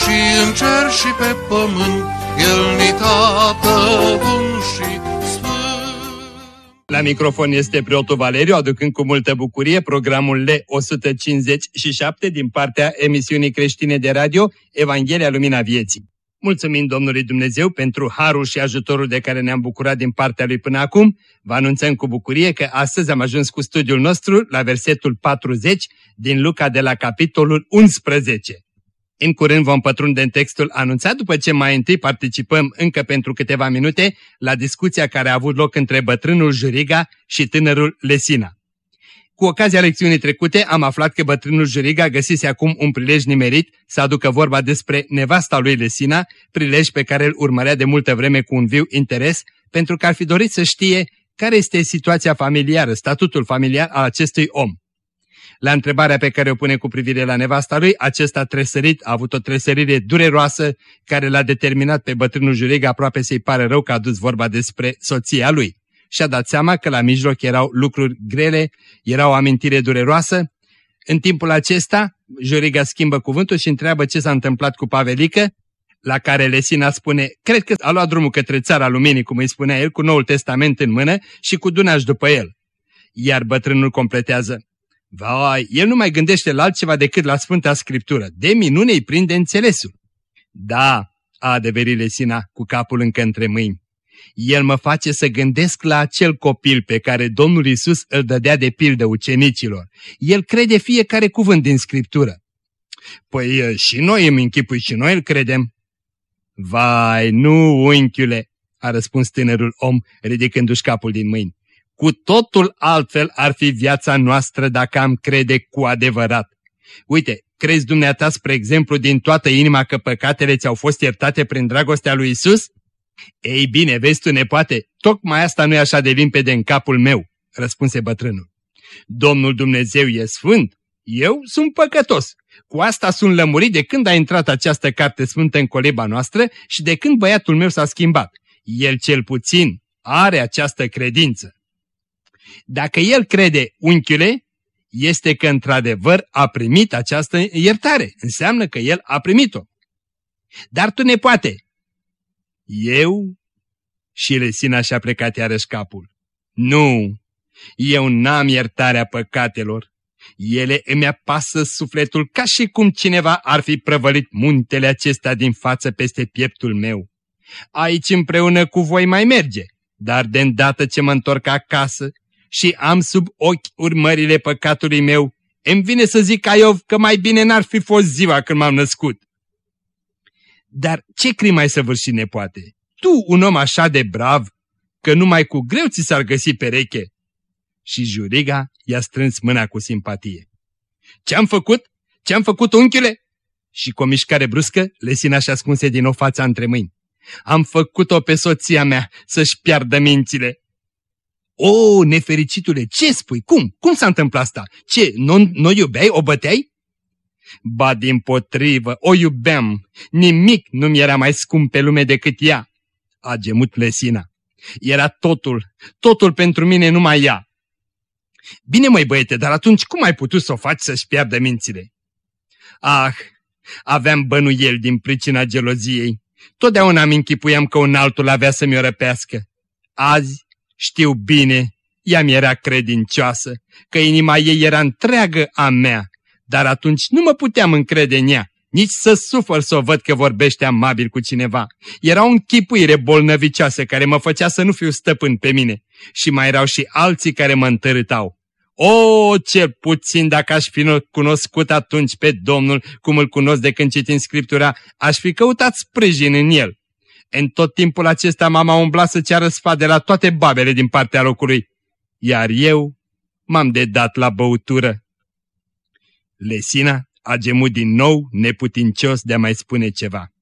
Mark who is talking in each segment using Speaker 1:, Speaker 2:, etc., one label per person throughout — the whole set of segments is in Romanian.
Speaker 1: și în cer și pe pământ, El ni tată bun și
Speaker 2: la microfon este preotul Valeriu, aducând cu multă bucurie programul L157 din partea emisiunii creștine de radio Evanghelia Lumina Vieții. Mulțumim Domnului Dumnezeu pentru harul și ajutorul de care ne-am bucurat din partea Lui până acum. Vă anunțăm cu bucurie că astăzi am ajuns cu studiul nostru la versetul 40 din Luca de la capitolul 11. În curând vom pătrunde în textul anunțat după ce mai întâi participăm încă pentru câteva minute la discuția care a avut loc între bătrânul Juriga și tânărul Lesina. Cu ocazia lecțiunii trecute am aflat că bătrânul Juriga găsise acum un prilej nimerit să aducă vorba despre nevasta lui Lesina, prilej pe care îl urmărea de multă vreme cu un viu interes, pentru că ar fi dorit să știe care este situația familiară, statutul familiar al acestui om. La întrebarea pe care o pune cu privire la nevasta lui, acesta tresărit a avut o tresărire dureroasă care l-a determinat pe bătrânul jureg aproape să-i pare rău că a dus vorba despre soția lui. Și-a dat seama că la mijloc erau lucruri grele, era o amintire dureroasă. În timpul acesta, Juriga schimbă cuvântul și întreabă ce s-a întâmplat cu Pavelică, la care Lesina spune, cred că a luat drumul către țara luminii, cum îi spunea el, cu Noul Testament în mână și cu Dunaș după el. Iar bătrânul completează, Vai, el nu mai gândește la altceva decât la Sfânta Scriptură. De minune îi prinde înțelesul. Da, a adeverit Lesina cu capul încă între mâini. El mă face să gândesc la acel copil pe care Domnul Isus îl dădea de pildă ucenicilor. El crede fiecare cuvânt din Scriptură. Păi și noi îmi închipui și noi îl credem. Vai, nu, unchiule, a răspuns tânărul om, ridicându-și capul din mâini. Cu totul altfel ar fi viața noastră dacă am crede cu adevărat. Uite, crezi dumneata, spre exemplu, din toată inima că păcatele ți-au fost iertate prin dragostea lui Isus? Ei bine, vezi tu, nepoate, tocmai asta nu e așa de limpede în capul meu, răspunse bătrânul. Domnul Dumnezeu e sfânt, eu sunt păcătos. Cu asta sunt lămurit de când a intrat această carte sfântă în coleba noastră și de când băiatul meu s-a schimbat. El cel puțin are această credință. Dacă el crede, unchiule, este că într-adevăr a primit această iertare. Înseamnă că el a primit-o. Dar tu ne poate. Eu? Și Lesina și-a plecat iarăși capul. Nu, eu n-am iertarea păcatelor. Ele îmi apasă sufletul ca și cum cineva ar fi prăvălit muntele acesta din față peste pieptul meu. Aici împreună cu voi mai merge, dar de îndată ce mă întorc acasă, și am sub ochi urmările păcatului meu, îmi vine să zic ca Iov că mai bine n-ar fi fost ziua când m-am născut. Dar ce crimă ai săvârșit nepoate? Tu, un om așa de brav, că numai cu greu ți s-ar găsi pereche. Și Juriga i-a strâns mâna cu simpatie. Ce-am făcut? Ce-am făcut, unchiule? Și cu o mișcare bruscă, Lesina și ascunse din nou fața între mâini. Am făcut-o pe soția mea să-și piardă mințile. O, nefericitule, ce spui? Cum? Cum s-a întâmplat asta? Ce, nu, nu iubeai? O băteai? Ba din potrivă, o iubeam. Nimic nu mi era mai scump pe lume decât ea. A gemut Lesina. Era totul, totul pentru mine numai ea. Bine măi băiete, dar atunci cum ai putut să o faci să-și piardă mințile? Ah, aveam bănuiel din pricina geloziei. Totdeauna mi închipuiam că un altul avea să mi-o răpească. Azi știu bine, ea mi era credincioasă, că inima ei era întreagă a mea, dar atunci nu mă puteam încrede în ea, nici să sufăr să o văd că vorbește amabil cu cineva. Era o închipuire bolnăvicioasă care mă făcea să nu fiu stăpân pe mine și mai erau și alții care mă întărâtau. O, ce puțin dacă aș fi cunoscut atunci pe Domnul, cum îl cunosc de când citim Scriptura, aș fi căutat sprijin în el. În tot timpul acesta mama umbla să ceară sfat de la toate babele din partea locului, iar eu m-am dedat la băutură. Lesina a gemut din nou, neputincios de a mai spune ceva.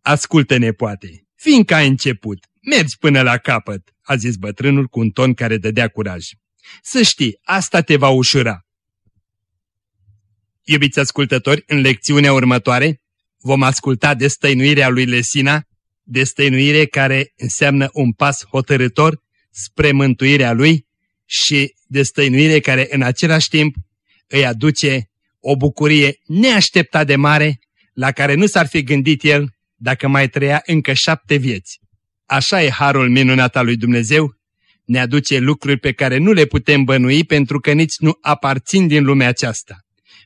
Speaker 2: Ascultă-ne poate, fiindcă ai început, mergi până la capăt, a zis bătrânul cu un ton care dădea curaj. Să știi, asta te va ușura. Iubiți ascultători, în lecțiunea următoare vom asculta destăinuirea lui Lesina, destăinuire care înseamnă un pas hotărător spre mântuirea lui și destăinuire care în același timp îi aduce o bucurie neașteptat de mare la care nu s-ar fi gândit el dacă mai trăia încă șapte vieți. Așa e harul minunat al lui Dumnezeu, ne aduce lucruri pe care nu le putem bănui pentru că nici nu aparțin din lumea aceasta.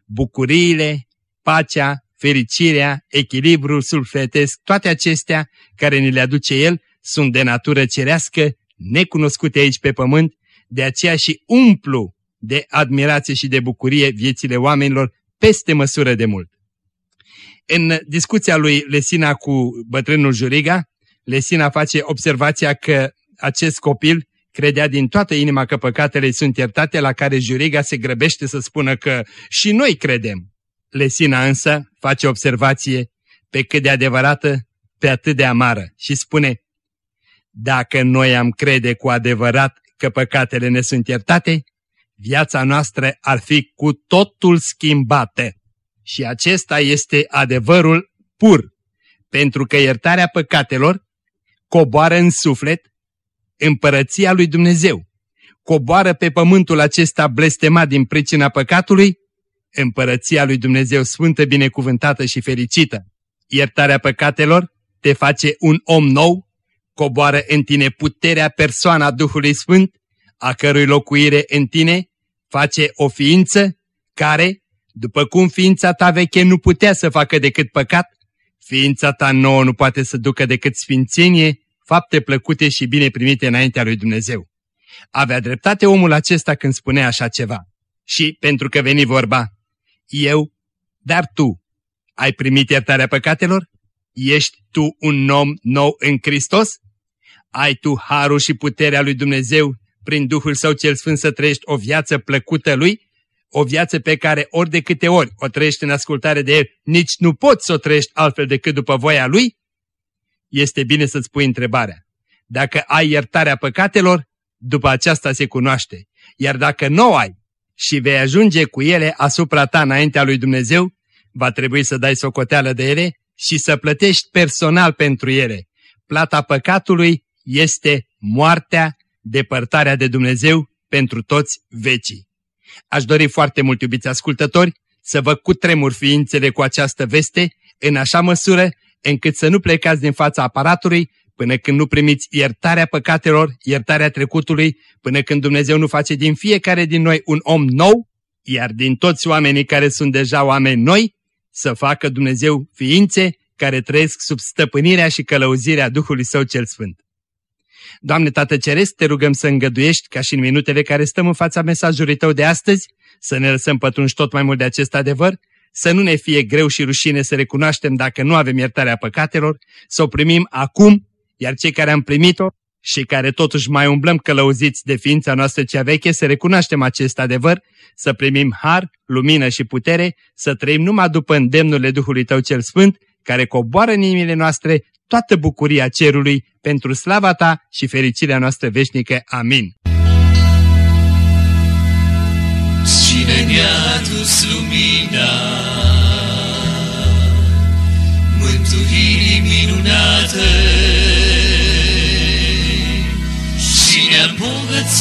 Speaker 2: Bucuriile, pacea, fericirea, echilibrul sulfetesc, toate acestea care ni le aduce El sunt de natură cerească, necunoscute aici pe pământ, de aceea și umplu de admirație și de bucurie viețile oamenilor peste măsură de mult. În discuția lui Lesina cu bătrânul Juriga, Lesina face observația că acest copil credea din toată inima că păcatele sunt iertate, la care Juriga se grăbește să spună că și noi credem. Lesina însă face observație pe cât de adevărată, pe atât de amară și spune Dacă noi am crede cu adevărat că păcatele ne sunt iertate, viața noastră ar fi cu totul schimbată. Și acesta este adevărul pur, pentru că iertarea păcatelor coboară în suflet împărăția lui Dumnezeu, coboară pe pământul acesta blestemat din pricina păcatului, împărăția lui Dumnezeu sfântă, binecuvântată și fericită. Iertarea păcatelor te face un om nou, coboară în tine puterea persoana Duhului Sfânt, a cărui locuire în tine face o ființă care, după cum ființa ta veche nu putea să facă decât păcat, ființa ta nouă nu poate să ducă decât sfințenie, fapte plăcute și bine primite înaintea lui Dumnezeu. Avea dreptate omul acesta când spunea așa ceva. Și pentru că veni vorba, eu, dar tu, ai primit iertarea păcatelor? Ești tu un om nou în Hristos? Ai tu harul și puterea lui Dumnezeu prin Duhul Său cel Sfânt să trăiești o viață plăcută Lui? O viață pe care ori de câte ori o trăiești în ascultare de El, nici nu poți să o trăiești altfel decât după voia Lui? Este bine să-ți pui întrebarea. Dacă ai iertarea păcatelor, după aceasta se cunoaște. Iar dacă nu ai și vei ajunge cu ele asupra ta înaintea lui Dumnezeu, va trebui să dai socoteală de ele și să plătești personal pentru ele. Plata păcatului este moartea depărtarea de Dumnezeu pentru toți vecii. Aș dori foarte mult, iubiți ascultători, să vă cutremur ființele cu această veste, în așa măsură încât să nu plecați din fața aparatului până când nu primiți iertarea păcatelor, iertarea trecutului, până când Dumnezeu nu face din fiecare din noi un om nou, iar din toți oamenii care sunt deja oameni noi, să facă Dumnezeu ființe care trăiesc sub stăpânirea și călăuzirea Duhului Său cel Sfânt. Doamne Tată Ceresc, te rugăm să îngăduiești, ca și în minutele care stăm în fața mesajului Tău de astăzi, să ne lăsăm pătrunși tot mai mult de acest adevăr, să nu ne fie greu și rușine să recunoaștem dacă nu avem iertarea păcatelor, să o primim acum, iar cei care am primit-o și care totuși mai umblăm călăuziți de ființa noastră cea veche, să recunoaștem acest adevăr, să primim har, lumină și putere, să trăim numai după îndemnurile Duhului Tău cel Sfânt, care coboară în inimile noastre toată bucuria cerului pentru slava ta și fericirea noastră veșnică. Amin.
Speaker 3: Cine ne-a dus lumina mântuirii minunate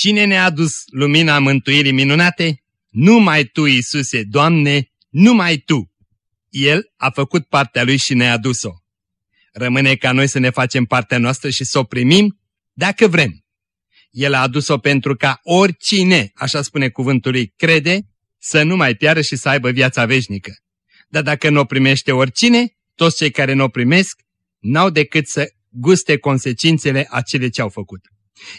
Speaker 2: Cine ne-a adus lumina mântuirii minunate? Numai Tu, Iisuse, Doamne, numai Tu! El a făcut partea Lui și ne-a adus-o. Rămâne ca noi să ne facem partea noastră și să o primim dacă vrem. El a adus-o pentru ca oricine, așa spune cuvântul lui, crede, să nu mai piară și să aibă viața veșnică. Dar dacă nu o primește oricine, toți cei care nu o primesc n-au decât să guste consecințele a cele ce au făcut.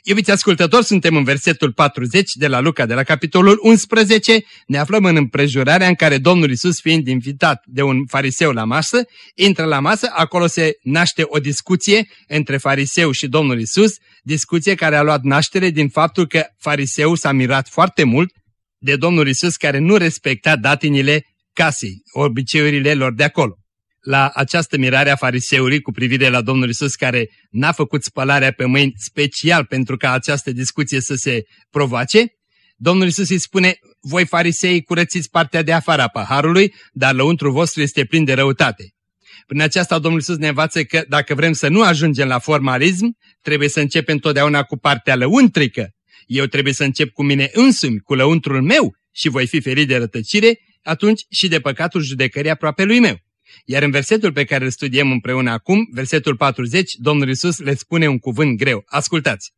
Speaker 2: Iubiți ascultători, suntem în versetul 40 de la Luca, de la capitolul 11. Ne aflăm în împrejurarea în care Domnul Isus, fiind invitat de un fariseu la masă, intră la masă, acolo se naște o discuție între fariseu și Domnul Isus, discuție care a luat naștere din faptul că fariseul s-a mirat foarte mult de Domnul Isus care nu respecta datinile casei, obiceiurile lor de acolo la această mirare a fariseului cu privire la Domnul Isus care n-a făcut spălarea pe mâini special pentru ca această discuție să se provoace, Domnul Isus îi spune, voi farisei curățiți partea de afară a paharului, dar lăuntru vostru este plin de răutate. Prin aceasta Domnul Isus ne învață că dacă vrem să nu ajungem la formalism, trebuie să începem întotdeauna cu partea lăuntrică. Eu trebuie să încep cu mine însumi, cu lăuntrul meu și voi fi ferit de rătăcire, atunci și de păcatul judecării aproape lui meu. Iar în versetul pe care îl studiem împreună acum, versetul 40, Domnul Isus le spune un cuvânt greu. Ascultați!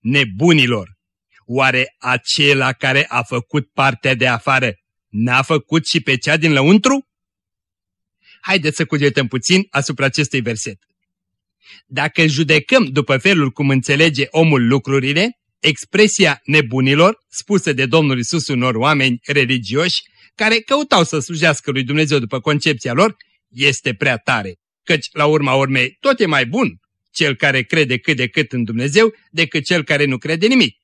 Speaker 2: Nebunilor! Oare acela care a făcut partea de afară n-a făcut și pe cea din lăuntru? Haideți să cugetăm puțin asupra acestui verset. Dacă judecăm după felul cum înțelege omul lucrurile, expresia nebunilor, spusă de Domnul Isus unor oameni religioși, care căutau să slujească lui Dumnezeu după concepția lor, este prea tare, căci la urma urmei tot e mai bun cel care crede cât de cât în Dumnezeu decât cel care nu crede nimic.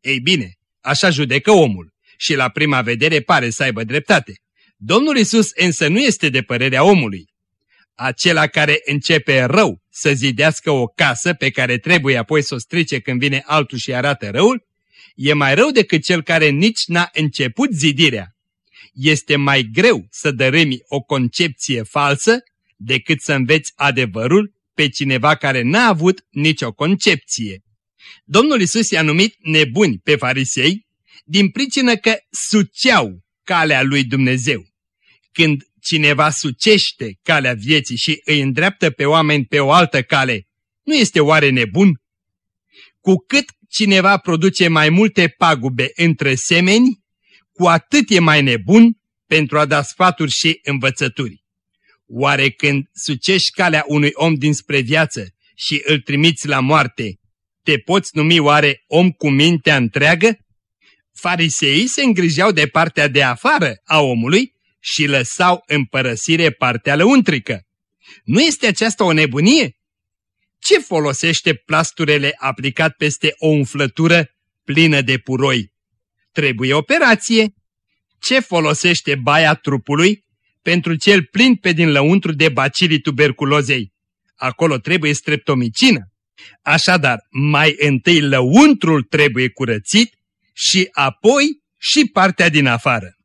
Speaker 2: Ei bine, așa judecă omul și la prima vedere pare să aibă dreptate. Domnul Isus însă nu este de părerea omului. Acela care începe rău să zidească o casă pe care trebuie apoi să o strice când vine altul și arată răul, e mai rău decât cel care nici n-a început zidirea este mai greu să dărâmi o concepție falsă decât să înveți adevărul pe cineva care n-a avut nicio concepție. Domnul Isus i-a numit nebuni pe farisei din pricină că suceau calea lui Dumnezeu. Când cineva sucește calea vieții și îi îndreaptă pe oameni pe o altă cale, nu este oare nebun? Cu cât cineva produce mai multe pagube între semeni, cu atât e mai nebun pentru a da sfaturi și învățături. Oare când sucești calea unui om dinspre viață și îl trimiți la moarte, te poți numi oare om cu mintea întreagă? Fariseii se îngrijeau de partea de afară a omului și lăsau în părăsire partea lăuntrică. Nu este aceasta o nebunie? Ce folosește plasturele aplicat peste o umflătură plină de puroi? Trebuie operație. Ce folosește baia trupului pentru cel plin pe din lăuntru de bacilii tuberculozei? Acolo trebuie streptomicină. Așadar, mai întâi lăuntrul trebuie curățit și apoi și partea din afară.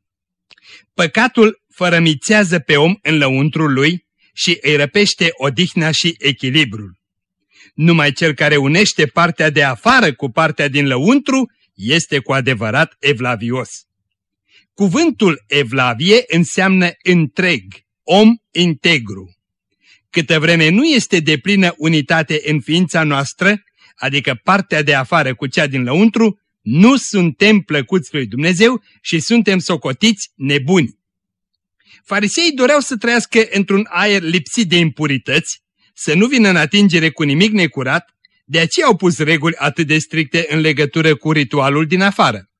Speaker 2: Păcatul fărămițează pe om în lăuntrul lui și îi răpește odihna și echilibrul. Numai cel care unește partea de afară cu partea din lăuntru este cu adevărat evlavios. Cuvântul evlavie înseamnă întreg, om integru. Câtă vreme nu este de plină unitate în ființa noastră, adică partea de afară cu cea din lăuntru, nu suntem plăcuți lui Dumnezeu și suntem socotiți nebuni. Farisei doreau să trăiască într-un aer lipsit de impurități, să nu vină în atingere cu nimic necurat de aceea au pus reguli atât de stricte în legătură cu ritualul din afară.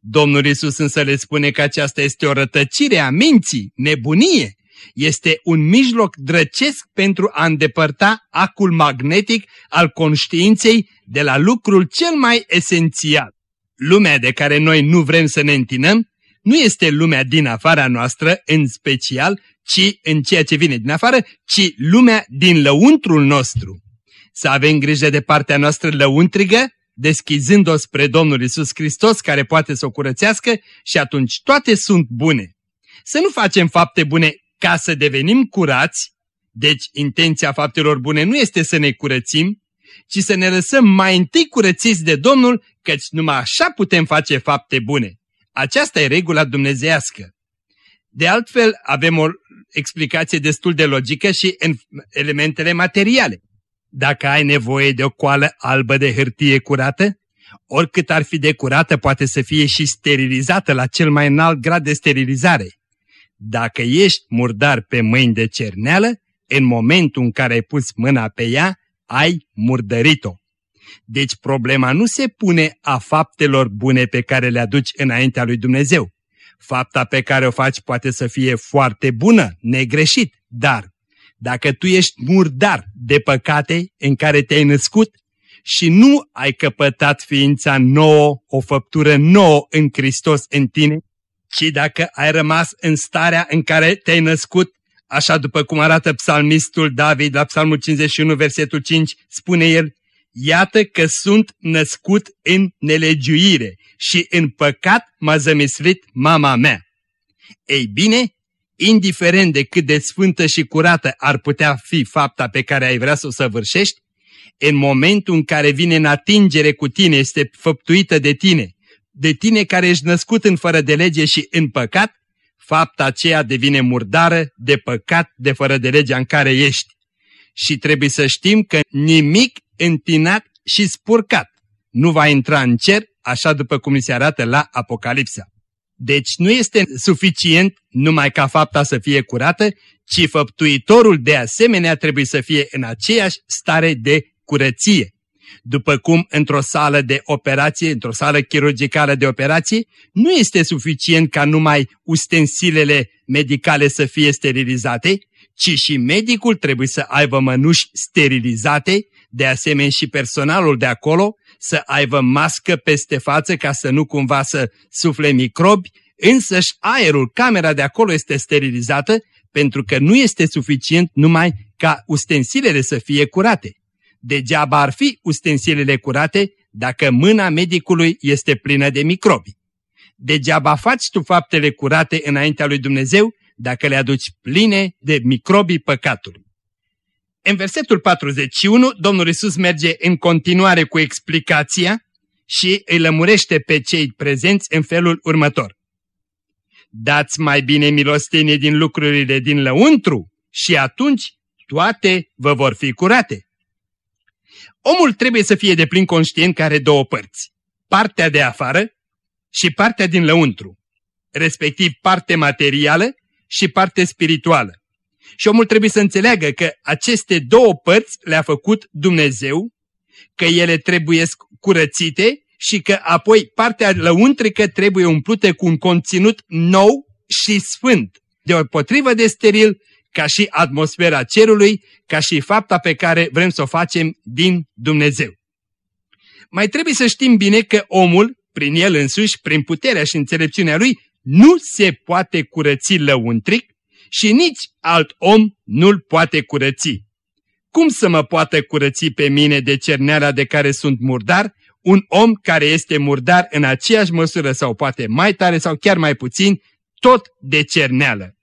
Speaker 2: Domnul Isus însă le spune că aceasta este o rătăcire a minții, nebunie. Este un mijloc drăcesc pentru a îndepărta acul magnetic al conștiinței de la lucrul cel mai esențial. Lumea de care noi nu vrem să ne întinăm nu este lumea din afara noastră în special, ci în ceea ce vine din afară, ci lumea din lăuntrul nostru să avem grijă de partea noastră lăuntrigă, deschizând-o spre Domnul Isus Hristos care poate să o curățească și atunci toate sunt bune. Să nu facem fapte bune ca să devenim curați, deci intenția faptelor bune nu este să ne curățim, ci să ne lăsăm mai întâi curățiți de Domnul, căci numai așa putem face fapte bune. Aceasta e regula dumnezească. De altfel, avem o explicație destul de logică și în elementele materiale. Dacă ai nevoie de o coală albă de hârtie curată, oricât ar fi de curată poate să fie și sterilizată la cel mai înalt grad de sterilizare. Dacă ești murdar pe mâini de cerneală, în momentul în care ai pus mâna pe ea, ai murdărit-o. Deci problema nu se pune a faptelor bune pe care le aduci înaintea lui Dumnezeu. Fapta pe care o faci poate să fie foarte bună, negreșit, dar dacă tu ești murdar de păcate în care te-ai născut și nu ai căpătat ființa nouă, o făptură nouă în Hristos în tine, ci dacă ai rămas în starea în care te-ai născut, așa după cum arată psalmistul David la psalmul 51, versetul 5, spune el, Iată că sunt născut în nelegiuire și în păcat m-a zămislit mama mea. Ei bine, indiferent de cât de sfântă și curată ar putea fi fapta pe care ai vrea să o săvârșești, în momentul în care vine în atingere cu tine, este făptuită de tine, de tine care ești născut în fără de lege și în păcat, fapta aceea devine murdară de păcat de fără de legea în care ești. Și trebuie să știm că nimic întinat și spurcat nu va intra în cer, așa după cum se arată la Apocalipsa. Deci nu este suficient numai ca fapta să fie curată, ci făptuitorul de asemenea trebuie să fie în aceeași stare de curăție. După cum într-o sală de operație, într-o sală chirurgicală de operație, nu este suficient ca numai ustensilele medicale să fie sterilizate, ci și medicul trebuie să aibă mănuși sterilizate, de asemenea și personalul de acolo să aibă mască peste față ca să nu cumva să sufle microbi, însăși aerul, camera de acolo este sterilizată pentru că nu este suficient numai ca ustensilele să fie curate. Degeaba ar fi ustensilele curate dacă mâna medicului este plină de microbi. Degeaba faci tu faptele curate înaintea lui Dumnezeu dacă le aduci pline de microbii păcatului. În versetul 41, Domnul Isus merge în continuare cu explicația și îi lămurește pe cei prezenți în felul următor. Dați mai bine milostenie din lucrurile din lăuntru și atunci toate vă vor fi curate. Omul trebuie să fie de plin conștient că are două părți, partea de afară și partea din lăuntru, respectiv parte materială și parte spirituală. Și omul trebuie să înțeleagă că aceste două părți le-a făcut Dumnezeu, că ele trebuie curățite și că apoi partea lăuntrică trebuie umplută cu un conținut nou și sfânt, deopotrivă de steril, ca și atmosfera cerului, ca și fapta pe care vrem să o facem din Dumnezeu. Mai trebuie să știm bine că omul, prin el însuși, prin puterea și înțelepciunea lui, nu se poate curăți lăuntric și nici alt om nu-l poate curăți. Cum să mă poată curăți pe mine de cerneala de care sunt murdar, un om care este murdar în aceeași măsură sau poate mai tare sau chiar mai puțin, tot de cerneală?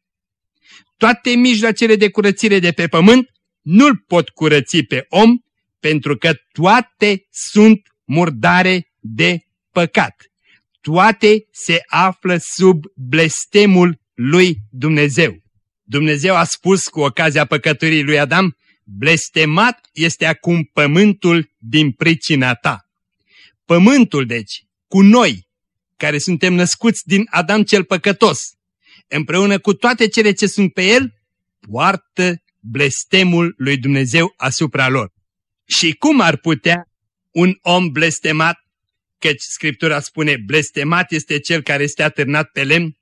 Speaker 2: Toate mijloacele de curățire de pe pământ nu-l pot curăți pe om, pentru că toate sunt murdare de păcat. Toate se află sub blestemul lui Dumnezeu. Dumnezeu a spus cu ocazia păcăturii lui Adam, blestemat este acum pământul din pricina ta. Pământul, deci, cu noi, care suntem născuți din Adam cel păcătos, împreună cu toate cele ce sunt pe el, poartă blestemul lui Dumnezeu asupra lor. Și cum ar putea un om blestemat, căci Scriptura spune, blestemat este cel care este atârnat pe lemn,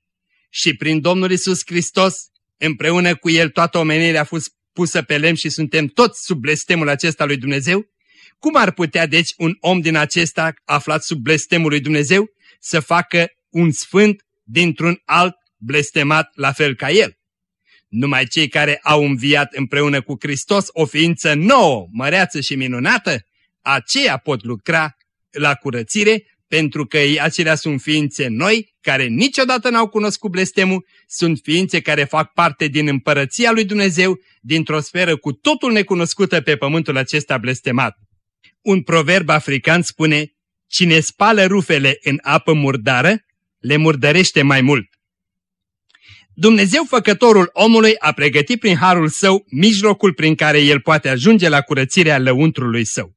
Speaker 2: și prin Domnul Isus Hristos împreună cu el toată omenirea a fost pusă pe lemn și suntem toți sub blestemul acesta lui Dumnezeu? Cum ar putea deci un om din acesta aflat sub blestemul lui Dumnezeu să facă un sfânt dintr-un alt blestemat la fel ca el? Numai cei care au înviat împreună cu Hristos o ființă nouă, măreață și minunată, aceia pot lucra la curățire pentru că ei acelea sunt ființe noi, care niciodată n-au cunoscut blestemul, sunt ființe care fac parte din împărăția lui Dumnezeu, dintr-o sferă cu totul necunoscută pe pământul acesta blestemat. Un proverb african spune, cine spală rufele în apă murdară, le murdărește mai mult. Dumnezeu făcătorul omului a pregătit prin harul său mijlocul prin care el poate ajunge la curățirea lăuntrului său.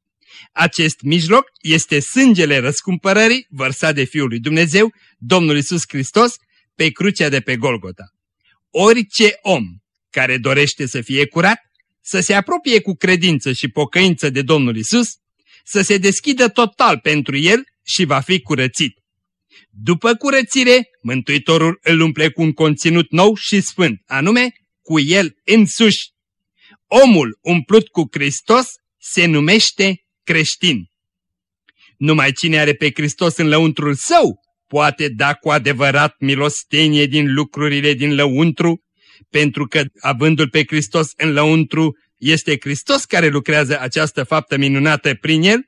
Speaker 2: Acest mijloc este sângele răscumpărării vărsat de Fiul lui Dumnezeu, Domnul Isus Hristos, pe crucea de pe Golgota. Orice om care dorește să fie curat, să se apropie cu credință și pocăință de Domnul Isus, să se deschidă total pentru el și va fi curățit. După curățire, Mântuitorul îl umple cu un conținut nou și sfânt, anume cu el însuși. Omul umplut cu Hristos se numește creștin. Numai cine are pe Hristos în lăuntrul său poate da cu adevărat milostenie din lucrurile din lăuntru, pentru că avându-L pe Hristos în lăuntru, este Hristos care lucrează această faptă minunată prin El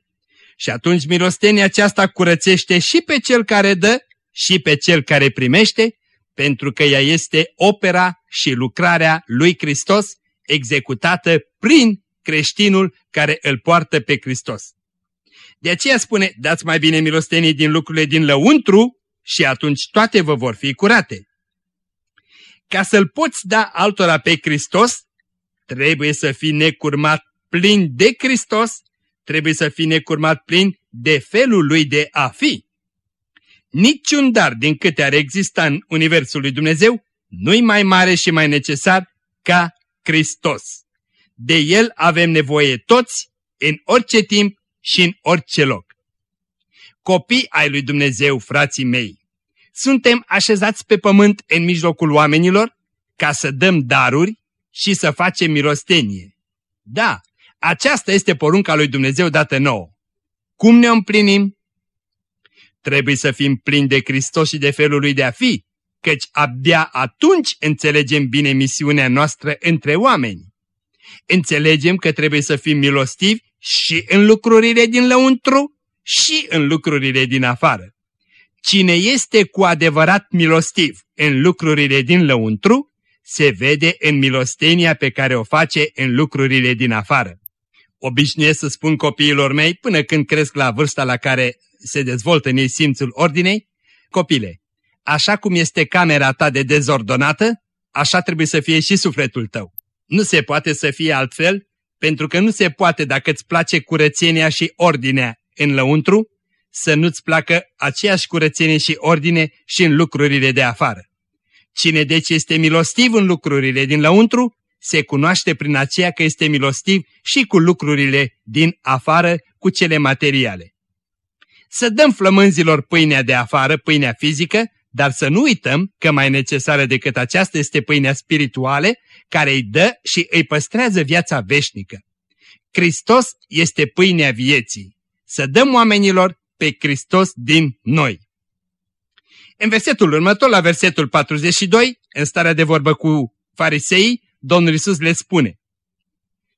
Speaker 2: și atunci milostenia aceasta curățește și pe cel care dă și pe cel care primește, pentru că ea este opera și lucrarea lui Hristos executată prin creștinul care îl poartă pe Hristos. De aceea spune, dați mai bine milostenii din lucrurile din lăuntru și atunci toate vă vor fi curate. Ca să-L poți da altora pe Hristos, trebuie să fii necurmat plin de Hristos, trebuie să fii necurmat plin de felul lui de a fi. Niciun dar din câte ar exista în Universul lui Dumnezeu nu-i mai mare și mai necesar ca Hristos. De El avem nevoie toți, în orice timp și în orice loc. Copii ai lui Dumnezeu, frații mei, suntem așezați pe pământ în mijlocul oamenilor ca să dăm daruri și să facem milostenie. Da, aceasta este porunca lui Dumnezeu dată nouă. Cum ne împlinim? Trebuie să fim plini de Hristos și de felul lui de a fi, căci abia atunci înțelegem bine misiunea noastră între oameni. Înțelegem că trebuie să fim milostivi și în lucrurile din lăuntru și în lucrurile din afară. Cine este cu adevărat milostiv în lucrurile din lăuntru, se vede în milostenia pe care o face în lucrurile din afară. Obișnuiesc să spun copiilor mei, până când cresc la vârsta la care se dezvoltă în ei simțul ordinei, copile, așa cum este camera ta de dezordonată, așa trebuie să fie și sufletul tău. Nu se poate să fie altfel, pentru că nu se poate dacă îți place curățenia și ordinea în lăuntru, să nu-ți placă aceeași curățenie și ordine și în lucrurile de afară. Cine deci este milostiv în lucrurile din lăuntru, se cunoaște prin aceea că este milostiv și cu lucrurile din afară, cu cele materiale. Să dăm flămânzilor pâinea de afară, pâinea fizică, dar să nu uităm că mai necesară decât aceasta este pâinea spirituală, care îi dă și îi păstrează viața veșnică. Hristos este pâinea vieții. Să dăm oamenilor pe Hristos din noi. În versetul următor, la versetul 42, în starea de vorbă cu fariseii, Domnul Isus le spune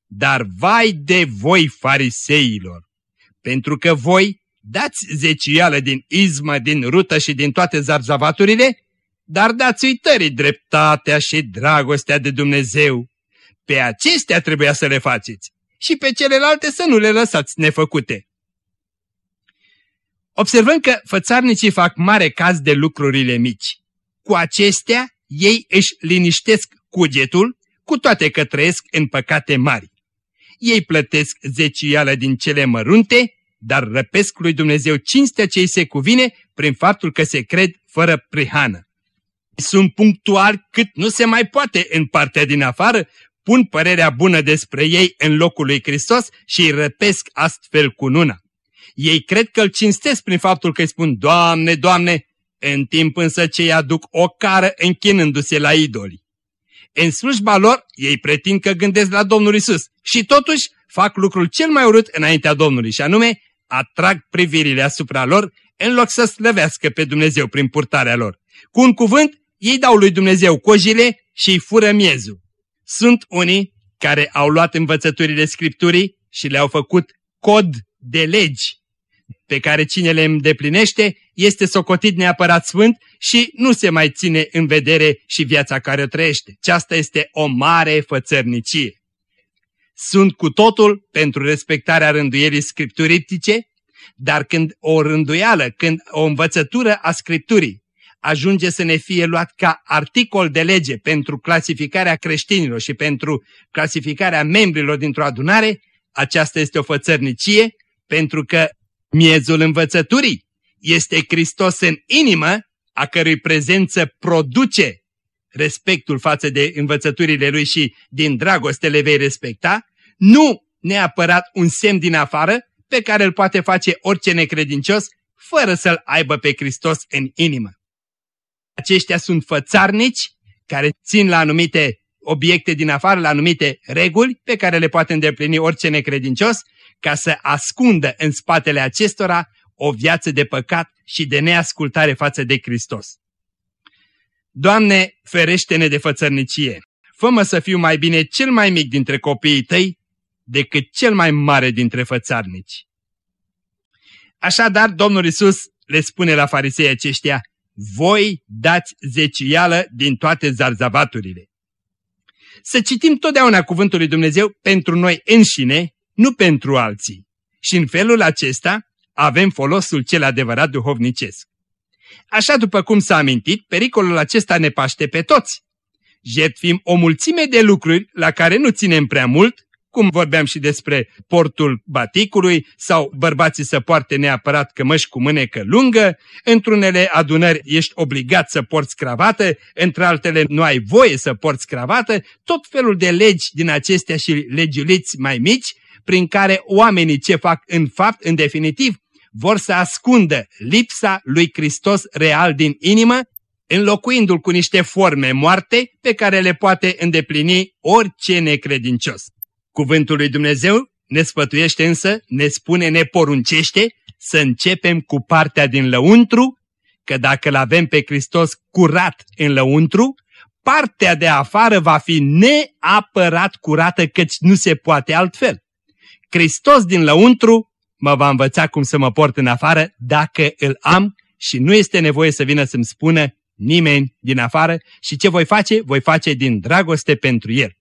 Speaker 2: Dar vai de voi, fariseilor, pentru că voi dați zecială din izmă, din rută și din toate zarzavaturile, dar dați uitării dreptatea și dragostea de Dumnezeu. Pe acestea trebuia să le faceți și pe celelalte să nu le lăsați nefăcute. Observăm că fățarnicii fac mare caz de lucrurile mici. Cu acestea, ei își liniștesc cugetul, cu toate că trăiesc în păcate mari. Ei plătesc zecială din cele mărunte, dar răpesc lui Dumnezeu cinstea ce îi se cuvine prin faptul că se cred fără prihană. Sunt punctuali cât nu se mai poate în partea din afară, pun părerea bună despre ei în locul lui Hristos și îi răpesc astfel cu nuna. Ei cred că îl cinstesc prin faptul că îi spun Doamne, Doamne, în timp însă ce îi aduc o cară închinându-se la idoli. În slujba lor, ei pretind că gândesc la Domnul Isus și totuși fac lucrul cel mai urât înaintea Domnului și anume atrag privirile asupra lor în loc să slăvească pe Dumnezeu prin purtarea lor. Cu un cuvânt, ei dau lui Dumnezeu cojile și îi fură miezul. Sunt unii care au luat învățăturile Scripturii și le-au făcut cod de legi pe care cine le îndeplinește este socotit neapărat sfânt și nu se mai ține în vedere și viața care o trăiește. Aceasta este o mare fățărnicie. Sunt cu totul pentru respectarea rânduierii scripturiptice, dar când o rânduială, când o învățătură a scripturii ajunge să ne fie luat ca articol de lege pentru clasificarea creștinilor și pentru clasificarea membrilor dintr-o adunare, aceasta este o fățărnicie, pentru că Miezul învățăturii este Hristos în inimă, a cărui prezență produce respectul față de învățăturile lui și din dragoste le vei respecta, nu neapărat un semn din afară pe care îl poate face orice necredincios fără să-L aibă pe Hristos în inimă. Aceștia sunt fățarnici care țin la anumite obiecte din afară, la anumite reguli pe care le poate îndeplini orice necredincios, ca să ascundă în spatele acestora o viață de păcat și de neascultare față de Hristos. Doamne, ferește-ne de fățărnicie! Fă-mă să fiu mai bine cel mai mic dintre copiii tăi decât cel mai mare dintre fățarnici. Așadar, Domnul Isus le spune la farisei aceștia, voi dați zecială din toate zarzavaturile. Să citim totdeauna cuvântul lui Dumnezeu pentru noi înșine, nu pentru alții. Și în felul acesta avem folosul cel adevărat duhovnicesc. Așa după cum s-a amintit, pericolul acesta ne paște pe toți. Jertfim o mulțime de lucruri la care nu ținem prea mult cum vorbeam și despre portul baticului sau bărbații să poarte neapărat cămăși cu mânecă lungă, într-unele adunări ești obligat să porți cravată, între altele nu ai voie să porți cravată, tot felul de legi din acestea și legiuliți mai mici, prin care oamenii ce fac în fapt, în definitiv, vor să ascundă lipsa lui Hristos real din inimă, înlocuindu-l cu niște forme moarte pe care le poate îndeplini orice necredincios. Cuvântul lui Dumnezeu ne sfătuiește însă, ne spune, ne poruncește să începem cu partea din lăuntru, că dacă îl avem pe Hristos curat în lăuntru, partea de afară va fi neapărat curată căci nu se poate altfel. Hristos din lăuntru mă va învăța cum să mă port în afară dacă îl am și nu este nevoie să vină să-mi spună nimeni din afară și ce voi face, voi face din dragoste pentru el.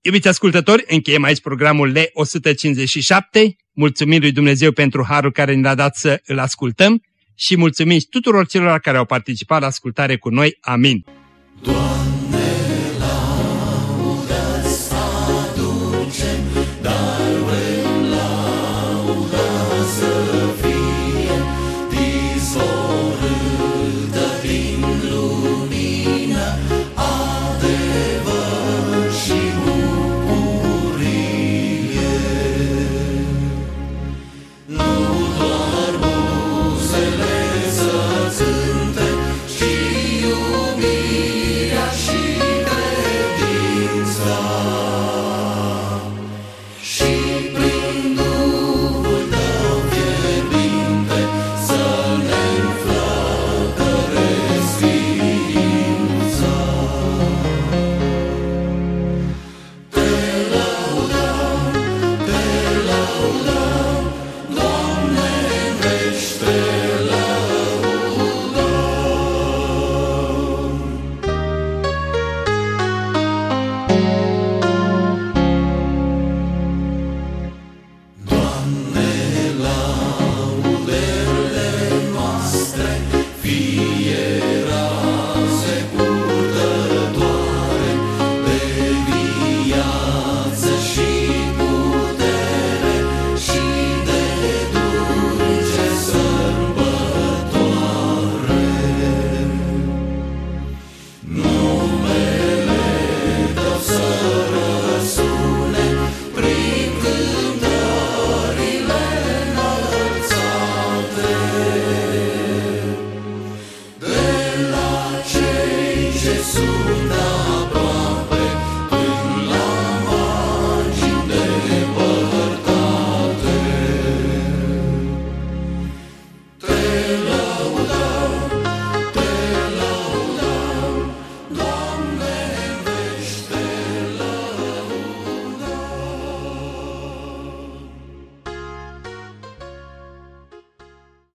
Speaker 2: Iubiți ascultători, încheiem aici programul L157, mulțumim lui Dumnezeu pentru harul care ne-a dat să îl ascultăm și mulțumim tuturor celor care au participat la ascultare cu noi. Amin. Doamne.